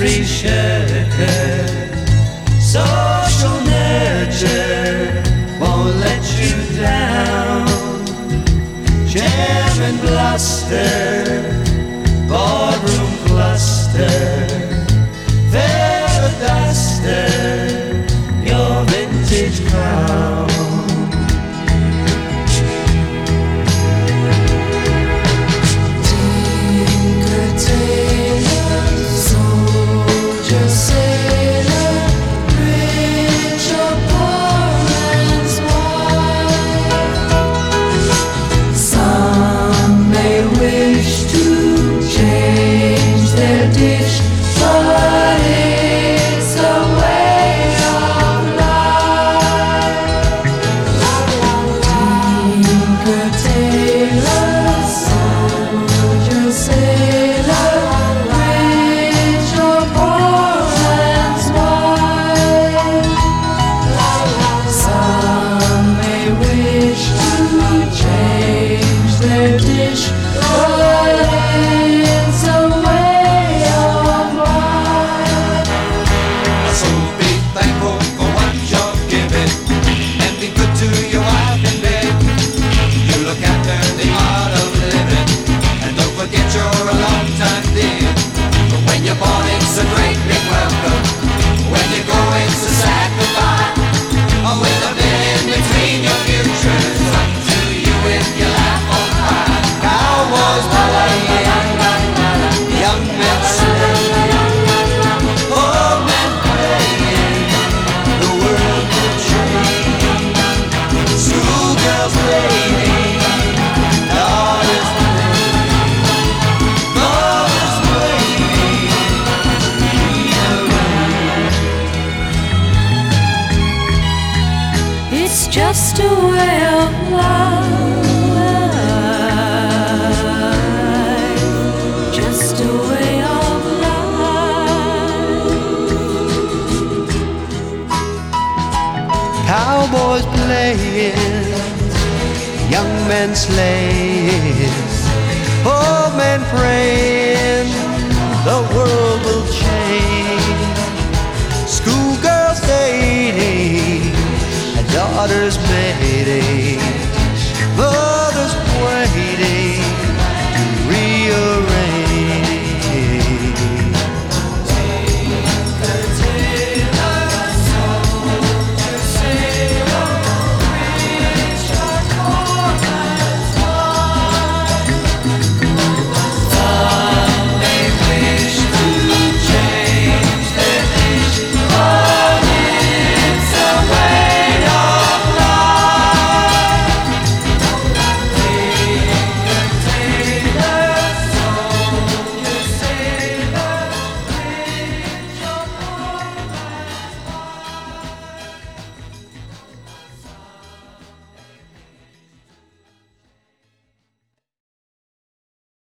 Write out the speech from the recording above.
appreciate Social nature won't let you down. Jam and bluster. thankful. just a way of life, just a way of life. Cowboys playing, young men slaying daughter's mayday. Oh,